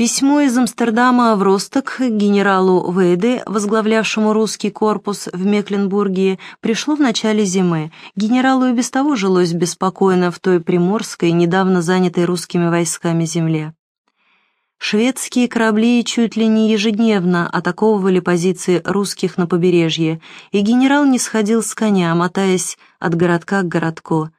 Письмо из Амстердама в Росток генералу Вейде, возглавлявшему русский корпус в Мекленбурге, пришло в начале зимы. Генералу и без того жилось беспокойно в той приморской, недавно занятой русскими войсками земле. Шведские корабли чуть ли не ежедневно атаковывали позиции русских на побережье, и генерал не сходил с коня, мотаясь от городка к городку.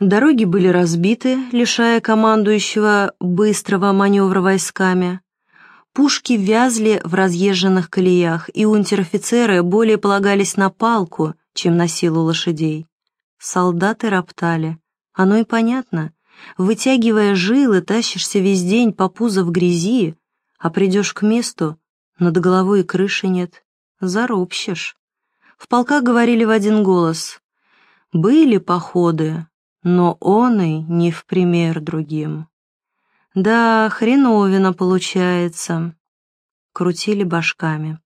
Дороги были разбиты, лишая командующего быстрого маневра войсками. Пушки вязли в разъезженных колеях, и унтер-офицеры более полагались на палку, чем на силу лошадей. Солдаты роптали. Оно и понятно. Вытягивая жилы, тащишься весь день по пузо в грязи, а придешь к месту, над головой и крыши нет. Заропщешь. В полках говорили в один голос. Были походы, но он и не в пример другим. Да, хреновина получается. Крутили башками.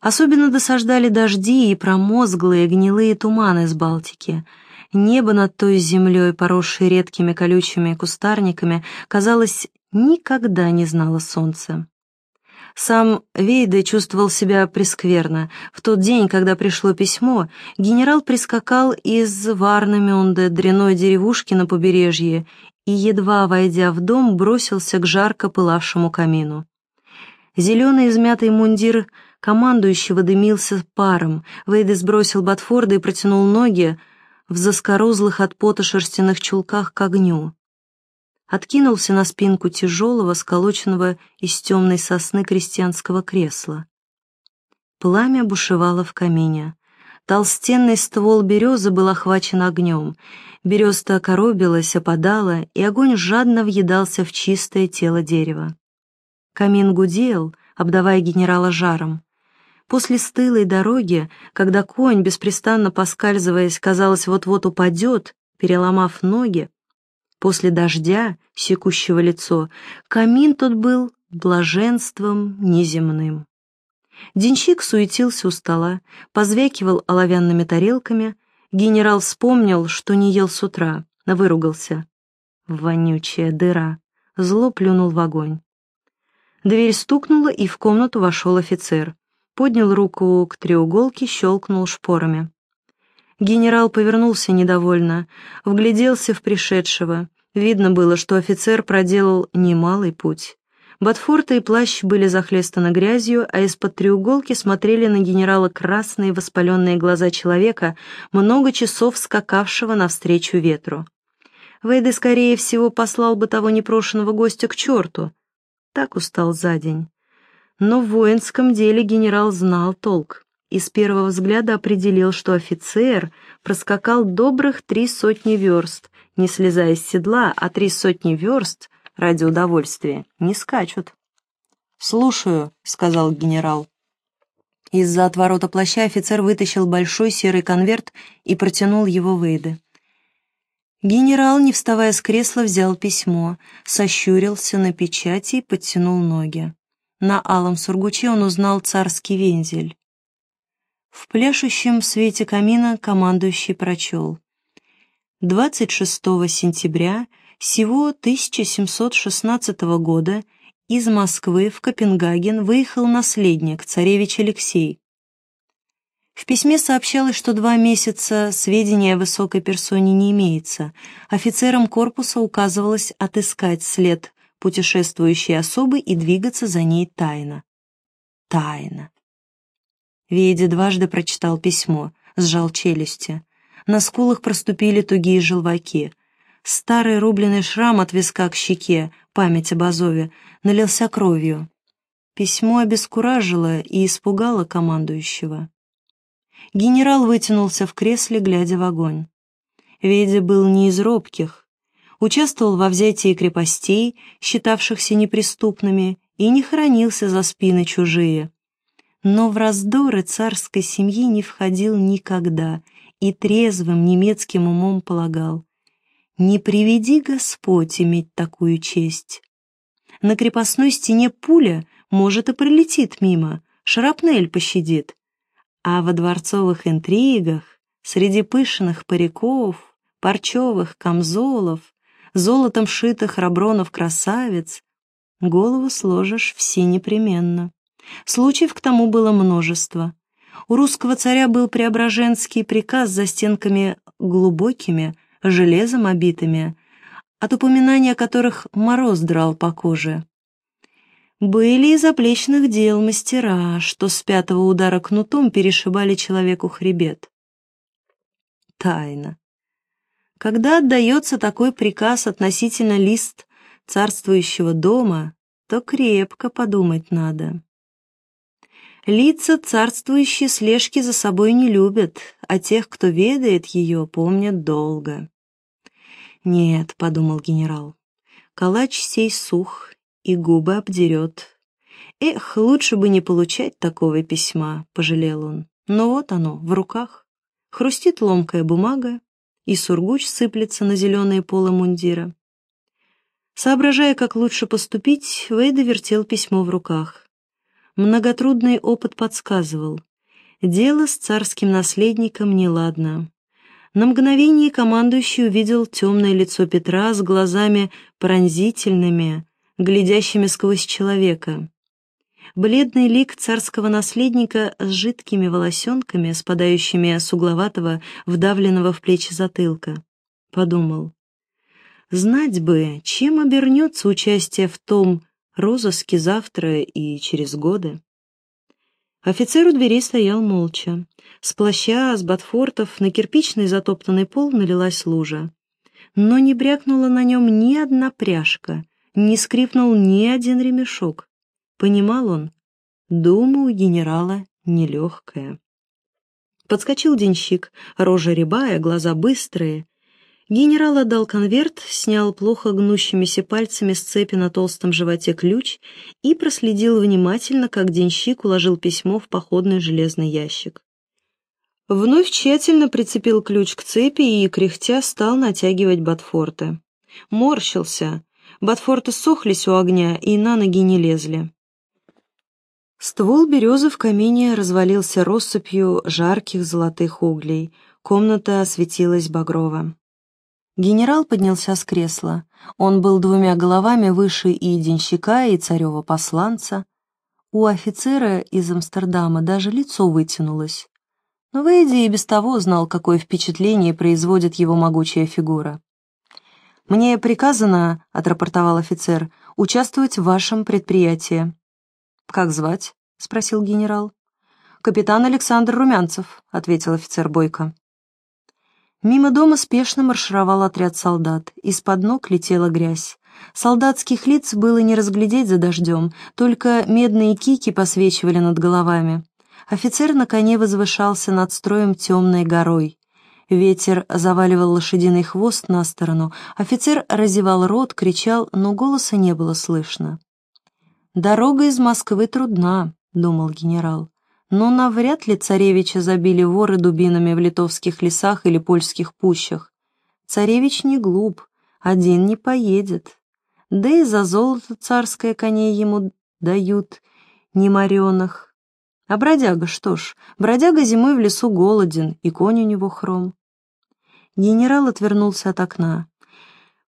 Особенно досаждали дожди и промозглые гнилые туманы с Балтики. Небо над той землей, поросшей редкими колючими кустарниками, казалось, никогда не знало солнца. Сам Вейде чувствовал себя прескверно. В тот день, когда пришло письмо, генерал прискакал из Варнамюнде, дряной деревушки на побережье, и, едва войдя в дом, бросился к жарко пылавшему камину. Зеленый измятый мундир командующего дымился паром. Вейде сбросил Батфорда и протянул ноги в заскорузлых от пота шерстяных чулках к огню откинулся на спинку тяжелого, сколоченного из темной сосны крестьянского кресла. Пламя бушевало в камине. Толстенный ствол березы был охвачен огнем. Береста коробилась, опадала, и огонь жадно въедался в чистое тело дерева. Камин гудел, обдавая генерала жаром. После стылой дороги, когда конь, беспрестанно поскальзываясь, казалось, вот-вот упадет, переломав ноги, После дождя, секущего лицо, камин тот был блаженством неземным. Денщик суетился у стола, позвякивал оловянными тарелками. Генерал вспомнил, что не ел с утра, выругался. Вонючая дыра. Зло плюнул в огонь. Дверь стукнула, и в комнату вошел офицер. Поднял руку к треуголке, щелкнул шпорами. Генерал повернулся недовольно, вгляделся в пришедшего. Видно было, что офицер проделал немалый путь. Ботфорты и плащ были захлестаны грязью, а из-под треуголки смотрели на генерала красные воспаленные глаза человека, много часов скакавшего навстречу ветру. Вейде, скорее всего, послал бы того непрошенного гостя к черту. Так устал за день. Но в воинском деле генерал знал толк и с первого взгляда определил, что офицер проскакал добрых три сотни верст, не слезая с седла, а три сотни верст ради удовольствия не скачут. «Слушаю», — сказал генерал. Из-за отворота плаща офицер вытащил большой серый конверт и протянул его Вейде. Генерал, не вставая с кресла, взял письмо, сощурился на печати и подтянул ноги. На алом сургуче он узнал царский вензель. В пляшущем свете камина командующий прочел. 26 сентября сего 1716 года из Москвы в Копенгаген выехал наследник, царевич Алексей. В письме сообщалось, что два месяца сведения о высокой персоне не имеется. Офицерам корпуса указывалось отыскать след путешествующей особы и двигаться за ней тайно. Тайно. Веди дважды прочитал письмо, сжал челюсти. На скулах проступили тугие желваки. Старый рубленый шрам от виска к щеке, память об Азове, налился кровью. Письмо обескуражило и испугало командующего. Генерал вытянулся в кресле, глядя в огонь. Ведя был не из робких. Участвовал во взятии крепостей, считавшихся неприступными, и не хранился за спины чужие но в раздоры царской семьи не входил никогда и трезвым немецким умом полагал «Не приведи Господь иметь такую честь». На крепостной стене пуля, может, и пролетит мимо, шрапнель пощадит, а во дворцовых интригах, среди пышных париков, парчевых камзолов, золотом шитых рабронов красавиц, Голову сложишь все непременно. Случаев к тому было множество. У русского царя был преображенский приказ за стенками глубокими, железом обитыми, от упоминания которых мороз драл по коже. Были и заплечных дел мастера, что с пятого удара кнутом перешибали человеку хребет. Тайна. Когда отдается такой приказ относительно лист царствующего дома, то крепко подумать надо. Лица царствующие слежки за собой не любят, а тех, кто ведает ее, помнят долго. «Нет», — подумал генерал, — «калач сей сух и губы обдерет. Эх, лучше бы не получать такого письма», — пожалел он. Но вот оно, в руках. Хрустит ломкая бумага, и сургуч сыплется на зеленые полы мундира. Соображая, как лучше поступить, Вейда вертел письмо в руках. Многотрудный опыт подсказывал. Дело с царским наследником неладно. На мгновение командующий увидел темное лицо Петра с глазами пронзительными, глядящими сквозь человека. Бледный лик царского наследника с жидкими волосенками, спадающими с угловатого, вдавленного в плечи затылка. Подумал. Знать бы, чем обернется участие в том розыске завтра и через годы. Офицер у двери стоял молча. С плаща, с ботфортов на кирпичный затоптанный пол налилась лужа. Но не брякнула на нем ни одна пряжка, не скрипнул ни один ремешок. Понимал он, дума у генерала нелегкая. Подскочил денщик, рожа рябая, глаза быстрые, Генерал отдал конверт, снял плохо гнущимися пальцами с цепи на толстом животе ключ и проследил внимательно, как денщик уложил письмо в походный железный ящик. Вновь тщательно прицепил ключ к цепи и, кряхтя, стал натягивать ботфорты. Морщился. Ботфорты сохлись у огня и на ноги не лезли. Ствол березы в камине развалился россыпью жарких золотых углей. Комната осветилась багрово. Генерал поднялся с кресла. Он был двумя головами выше и денщика, и царева посланца. У офицера из Амстердама даже лицо вытянулось. Но Вейди и без того знал, какое впечатление производит его могучая фигура. «Мне приказано, — отрапортовал офицер, — участвовать в вашем предприятии». «Как звать?» — спросил генерал. «Капитан Александр Румянцев», — ответил офицер Бойко. Мимо дома спешно маршировал отряд солдат. Из-под ног летела грязь. Солдатских лиц было не разглядеть за дождем, только медные кики посвечивали над головами. Офицер на коне возвышался над строем темной горой. Ветер заваливал лошадиный хвост на сторону, офицер разевал рот, кричал, но голоса не было слышно. «Дорога из Москвы трудна», — думал генерал но навряд ли царевича забили воры дубинами в литовских лесах или польских пущах. Царевич не глуп, один не поедет. Да и за золото царское коней ему дают, не мореных. А бродяга, что ж, бродяга зимой в лесу голоден, и конь у него хром. Генерал отвернулся от окна.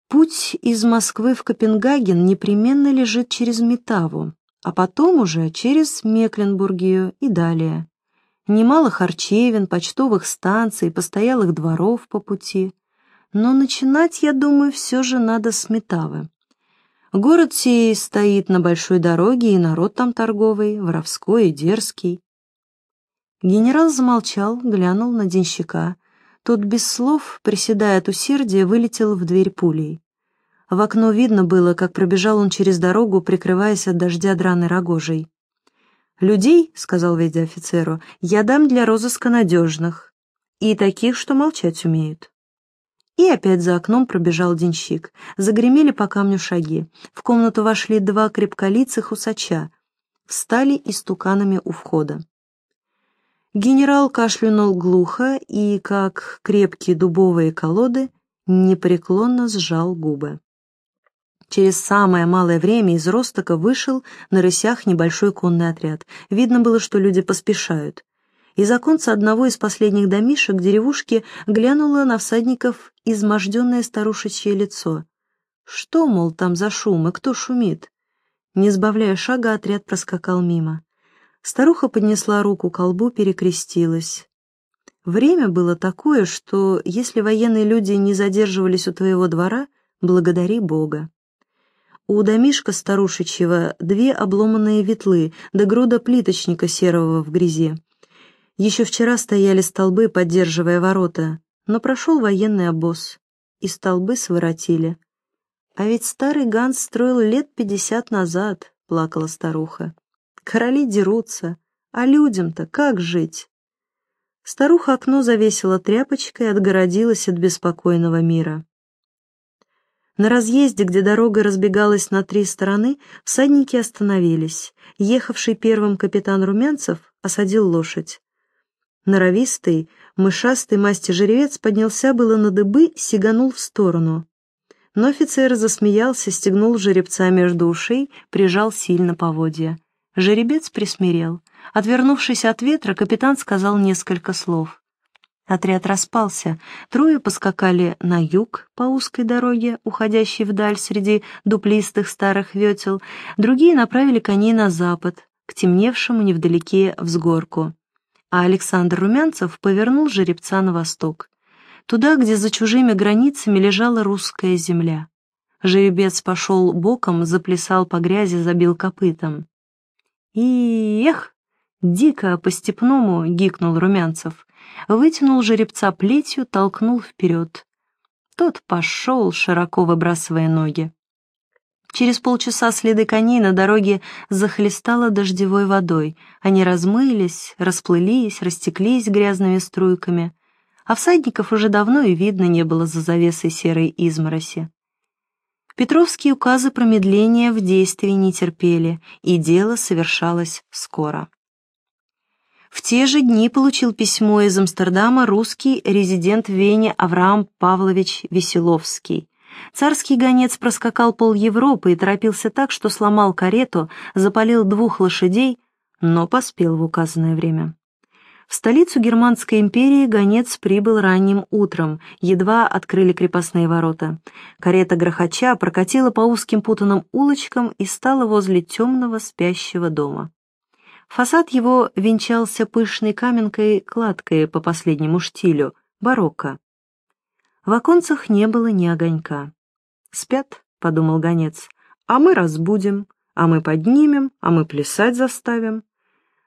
Путь из Москвы в Копенгаген непременно лежит через Метаву а потом уже через Мекленбургию и далее. Немало харчевин, почтовых станций, постоялых дворов по пути. Но начинать, я думаю, все же надо с Метавы. Город сей стоит на большой дороге, и народ там торговый, воровской и дерзкий. Генерал замолчал, глянул на денщика. Тот без слов, приседая от усердия, вылетел в дверь пулей. В окно видно было, как пробежал он через дорогу, прикрываясь от дождя драной рогожей. «Людей, — сказал Веди офицеру, — я дам для розыска надежных. И таких, что молчать умеют». И опять за окном пробежал денщик. Загремели по камню шаги. В комнату вошли два крепколицых усача. Встали истуканами у входа. Генерал кашлянул глухо и, как крепкие дубовые колоды, непреклонно сжал губы. Через самое малое время из Ростока вышел на рысях небольшой конный отряд. Видно было, что люди поспешают. Из оконца одного из последних домишек деревушки глянуло на всадников изможденное старушечье лицо. Что, мол, там за шум и кто шумит? Не сбавляя шага, отряд проскакал мимо. Старуха поднесла руку к колбу, перекрестилась. Время было такое, что если военные люди не задерживались у твоего двора, благодари Бога. У домишка старушечьего две обломанные ветлы, да груда плиточника серого в грязи. Еще вчера стояли столбы, поддерживая ворота, но прошел военный обоз, и столбы своротили. А ведь старый Ганс строил лет пятьдесят назад, плакала старуха. Короли дерутся, а людям-то как жить? Старуха окно завесила тряпочкой и отгородилась от беспокойного мира. На разъезде, где дорога разбегалась на три стороны, всадники остановились. Ехавший первым капитан Румянцев осадил лошадь. Норовистый, мышастый масти жеребец поднялся было на дыбы, сиганул в сторону. Но офицер засмеялся, стегнул жеребца между ушей, прижал сильно поводья. Жеребец присмирел. Отвернувшись от ветра, капитан сказал несколько слов. Отряд распался. Трое поскакали на юг по узкой дороге, уходящей вдаль среди дуплистых старых ветел. Другие направили коней на запад, к темневшему невдалеке взгорку. А Александр Румянцев повернул жеребца на восток, туда, где за чужими границами лежала русская земля. Жеребец пошел боком, заплясал по грязи, забил копытом. И эх! Дико по-степному гикнул Румянцев вытянул жеребца плетью, толкнул вперед. Тот пошел, широко выбрасывая ноги. Через полчаса следы коней на дороге захлестало дождевой водой. Они размылись, расплылись, растеклись грязными струйками. А всадников уже давно и видно не было за завесой серой измороси. Петровские указы промедления в действии не терпели, и дело совершалось скоро. В те же дни получил письмо из Амстердама русский резидент в Вене Авраам Павлович Веселовский. Царский гонец проскакал пол Европы и торопился так, что сломал карету, запалил двух лошадей, но поспел в указанное время. В столицу Германской империи гонец прибыл ранним утром, едва открыли крепостные ворота. Карета грохоча прокатила по узким путанным улочкам и стала возле темного спящего дома. Фасад его венчался пышной каменкой-кладкой по последнему штилю, барокко. В оконцах не было ни огонька. «Спят», — подумал гонец, — «а мы разбудим, а мы поднимем, а мы плясать заставим».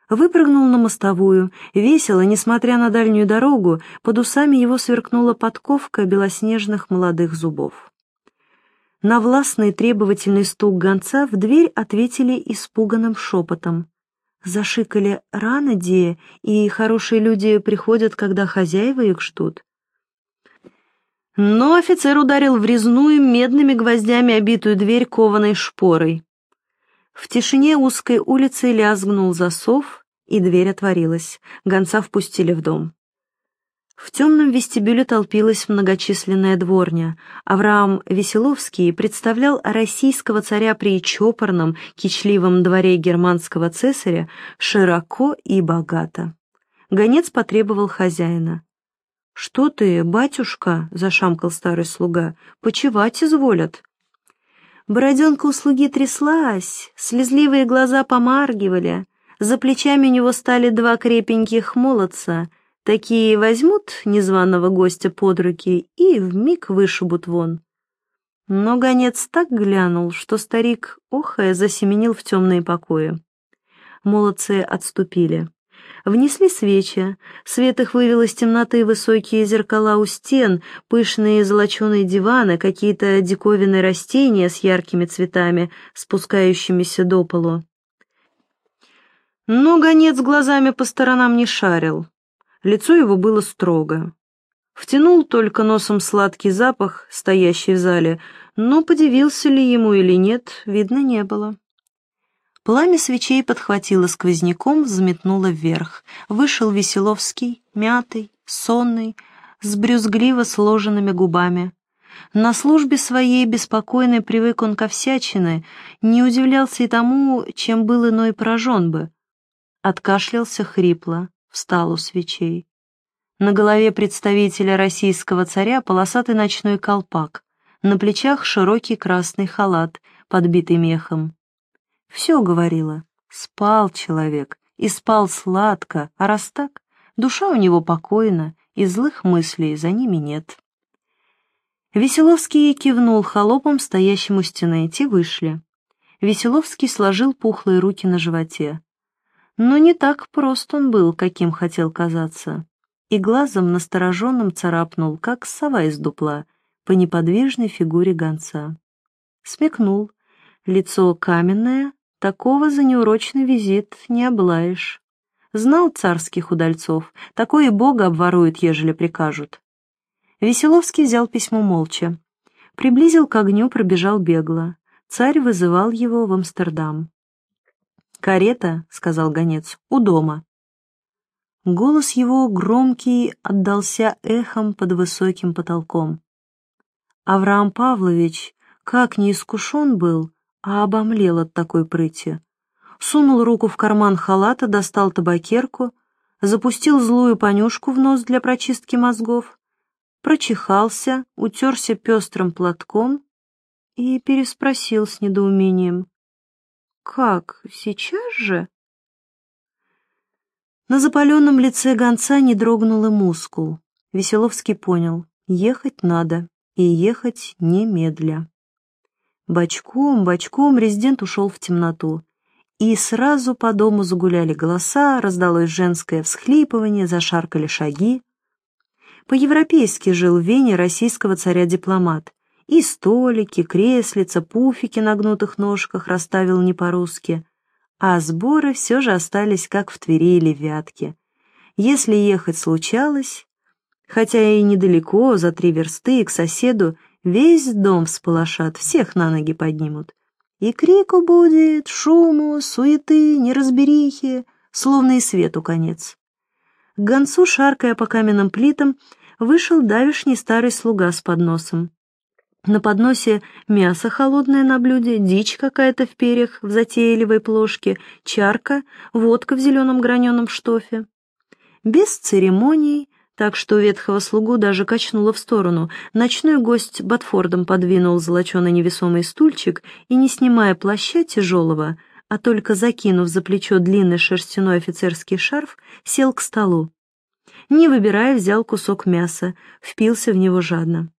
Выпрыгнул на мостовую, весело, несмотря на дальнюю дорогу, под усами его сверкнула подковка белоснежных молодых зубов. На властный требовательный стук гонца в дверь ответили испуганным шепотом. Зашикали рано, Дия, и хорошие люди приходят, когда хозяева их ждут. Но офицер ударил в резную медными гвоздями обитую дверь кованой шпорой. В тишине узкой улицы лязгнул засов, и дверь отворилась. Гонца впустили в дом. В темном вестибюле толпилась многочисленная дворня. Авраам Веселовский представлял российского царя при чопорном, кичливом дворе германского цесаря широко и богато. Гонец потребовал хозяина. «Что ты, батюшка?» — зашамкал старый слуга. «Почевать изволят». Бороденка у слуги тряслась, слезливые глаза помаргивали, за плечами у него стали два крепеньких молодца — Такие возьмут незваного гостя под руки и вмиг вышибут вон. Но гонец так глянул, что старик, охая, засеменил в темные покои. Молодцы отступили. Внесли свечи, свет их вывел из темноты высокие зеркала у стен, пышные золоченые диваны, какие-то диковинные растения с яркими цветами, спускающимися до полу. Но гонец глазами по сторонам не шарил, Лицо его было строго. Втянул только носом сладкий запах, стоящий в зале, но подивился ли ему или нет, видно не было. Пламя свечей подхватило сквозняком, взметнуло вверх. Вышел Веселовский, мятый, сонный, с брюзгливо сложенными губами. На службе своей беспокойной привык он ко всячине, не удивлялся и тому, чем был иной поражен бы. Откашлялся хрипло встал у свечей. На голове представителя российского царя полосатый ночной колпак, на плечах широкий красный халат, подбитый мехом. Все говорила. Спал человек, и спал сладко, а раз так, душа у него покойна, и злых мыслей за ними нет. Веселовский кивнул холопом, стоящему у стены, те вышли. Веселовский сложил пухлые руки на животе. Но не так прост он был, каким хотел казаться. И глазом настороженным царапнул, как сова из дупла, по неподвижной фигуре гонца. Смекнул. Лицо каменное, такого за неурочный визит не облаешь. Знал царских удальцов, такое бога обворует, ежели прикажут. Веселовский взял письмо молча. Приблизил к огню, пробежал бегло. Царь вызывал его в Амстердам. «Карета», — сказал гонец, — «у дома». Голос его громкий отдался эхом под высоким потолком. Авраам Павлович, как не искушен был, а обомлел от такой прыти. Сунул руку в карман халата, достал табакерку, запустил злую понюшку в нос для прочистки мозгов, прочихался, утерся пестрым платком и переспросил с недоумением. «Как, сейчас же?» На запаленном лице гонца не дрогнул мускул. Веселовский понял, ехать надо, и ехать немедля. Бочком, бочком резидент ушел в темноту. И сразу по дому загуляли голоса, раздалось женское всхлипывание, зашаркали шаги. По-европейски жил в Вене российского царя-дипломат. И столики, креслица, пуфики на гнутых ножках расставил не по-русски. А сборы все же остались как в Твери или Вятке. Если ехать случалось, хотя и недалеко, за три версты, к соседу, весь дом всполошат, всех на ноги поднимут. И крику будет, шуму, суеты, неразберихи, словно и свету конец. К гонцу, шаркая по каменным плитам, вышел давишний старый слуга с подносом. На подносе мясо холодное на блюде, дичь какая-то в перьях в затейливой плошке, чарка, водка в зеленом граненом штофе. Без церемоний, так что ветхого слугу даже качнуло в сторону, ночной гость Батфордом подвинул золоченый невесомый стульчик и, не снимая плаща тяжелого, а только закинув за плечо длинный шерстяной офицерский шарф, сел к столу. Не выбирая, взял кусок мяса, впился в него жадно.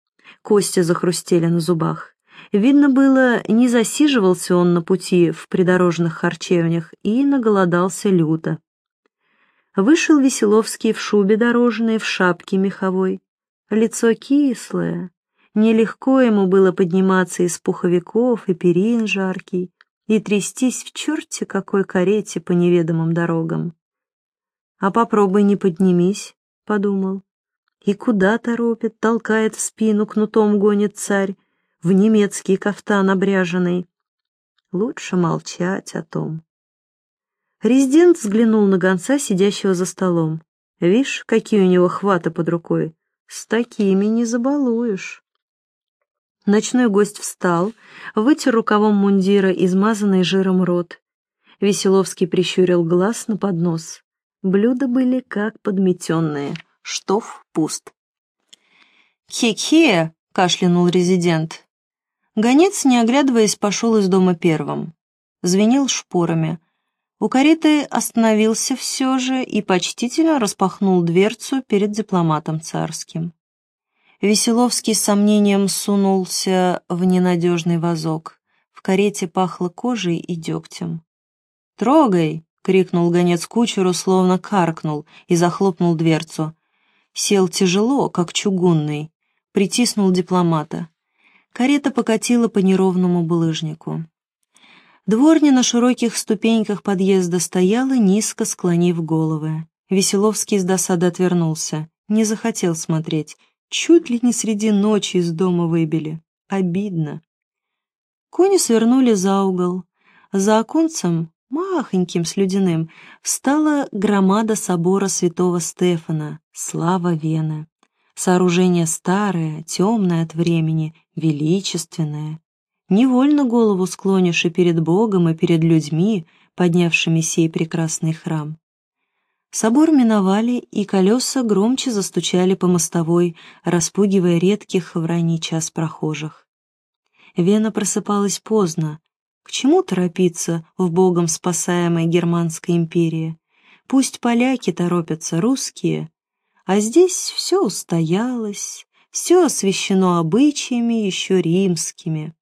Кости захрустели на зубах. Видно было, не засиживался он на пути в придорожных харчевнях и наголодался люто. Вышел Веселовский в шубе дорожной, в шапке меховой. Лицо кислое. Нелегко ему было подниматься из пуховиков и перин жаркий и трястись в черте какой карете по неведомым дорогам. «А попробуй не поднимись», — подумал. «И куда торопит, толкает в спину, кнутом гонит царь, в немецкий кафтан обряженный. Лучше молчать о том». Резидент взглянул на гонца, сидящего за столом. «Вишь, какие у него хваты под рукой. С такими не забалуешь». Ночной гость встал, вытер рукавом мундира измазанный жиром рот. Веселовский прищурил глаз на поднос. Блюда были как подметенные, штоф пуст. «Хе-хе!» — кашлянул резидент. Гонец, не оглядываясь, пошел из дома первым. Звенел шпорами. У кареты остановился все же и почтительно распахнул дверцу перед дипломатом царским. Веселовский с сомнением сунулся в ненадежный вазок. В карете пахло кожей и дегтем. «Трогай!» — крикнул гонец кучеру, словно каркнул, и захлопнул дверцу. Сел тяжело, как чугунный, притиснул дипломата. Карета покатила по неровному булыжнику. Дворня на широких ступеньках подъезда стояла, низко склонив головы. Веселовский с досады отвернулся, не захотел смотреть, Чуть ли не среди ночи из дома выбили. Обидно. Кони свернули за угол. За оконцем, махоньким слюдяным, встала громада собора святого Стефана, слава Вены. Сооружение старое, темное от времени, величественное. Невольно голову склонишь и перед Богом, и перед людьми, поднявшими сей прекрасный храм. Собор миновали, и колеса громче застучали по мостовой, распугивая редких в ранний час прохожих. Вена просыпалась поздно, К чему торопиться в богом спасаемой Германской империи? Пусть поляки торопятся, русские. А здесь все устоялось, все освящено обычаями еще римскими.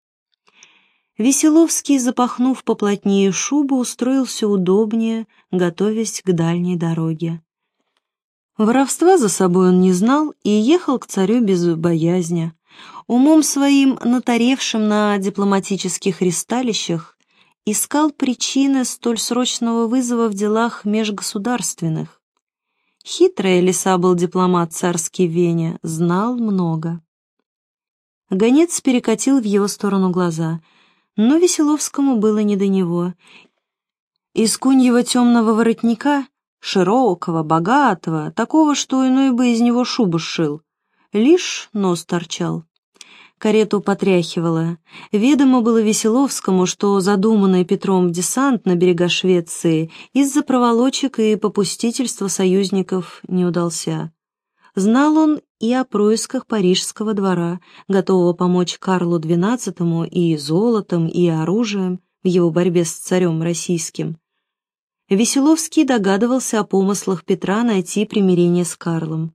Веселовский, запахнув поплотнее шубу, устроился удобнее, готовясь к дальней дороге. Воровства за собой он не знал и ехал к царю без боязни. Умом своим, натаревшим на дипломатических ристалищах, искал причины столь срочного вызова в делах межгосударственных. Хитрый лиса был дипломат царский в Вене, знал много. Гонец перекатил в его сторону глаза, но Веселовскому было не до него. Из куньего темного воротника широкого, богатого, такого, что иной бы из него шубу сшил. Лишь нос торчал. Карету потряхивало. Ведомо было Веселовскому, что задуманный Петром десант на берега Швеции из-за проволочек и попустительства союзников не удался. Знал он и о происках парижского двора, готового помочь Карлу XII и золотом, и оружием в его борьбе с царем российским. Веселовский догадывался о помыслах Петра найти примирение с Карлом.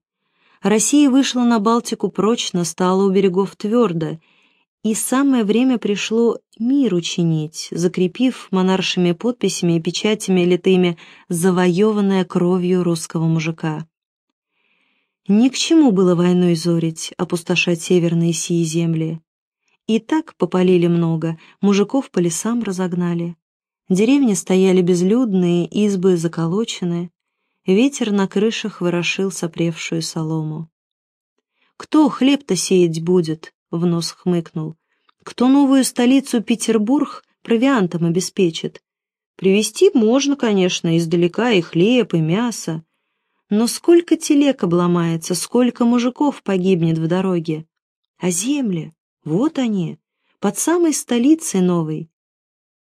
Россия вышла на Балтику прочно, стала у берегов твердо, и самое время пришло мир учинить, закрепив монаршими подписями и печатями литыми завоеванное кровью русского мужика. Ни к чему было войной зорить, опустошать северные сии земли. И так попалили много, мужиков по лесам разогнали. Деревни стояли безлюдные, избы заколочены. Ветер на крышах ворошил сопревшую солому. «Кто хлеб-то сеять будет?» — в нос хмыкнул. «Кто новую столицу Петербург провиантом обеспечит? Привезти можно, конечно, издалека и хлеб, и мясо. Но сколько телег обломается, сколько мужиков погибнет в дороге? А земли? Вот они, под самой столицей новой.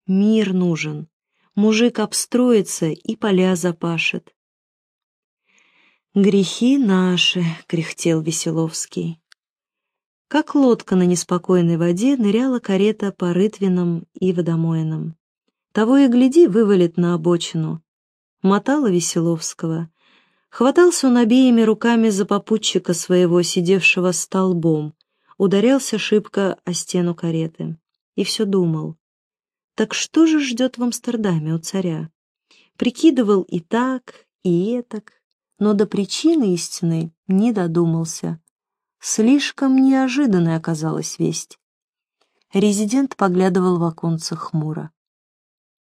Мир нужен. Мужик обстроится и поля запашет. «Грехи наши», — кряхтел Веселовский. Как лодка на неспокойной воде ныряла карета по рытвинам и водомоинам. Того и гляди, вывалит на обочину. Мотала Веселовского. Хватался он обеими руками за попутчика своего, сидевшего столбом, ударялся шибко о стену кареты. И все думал. Так что же ждет в Амстердаме у царя? Прикидывал и так, и этак, но до причины истины не додумался. Слишком неожиданной оказалась весть. Резидент поглядывал в оконце хмуро.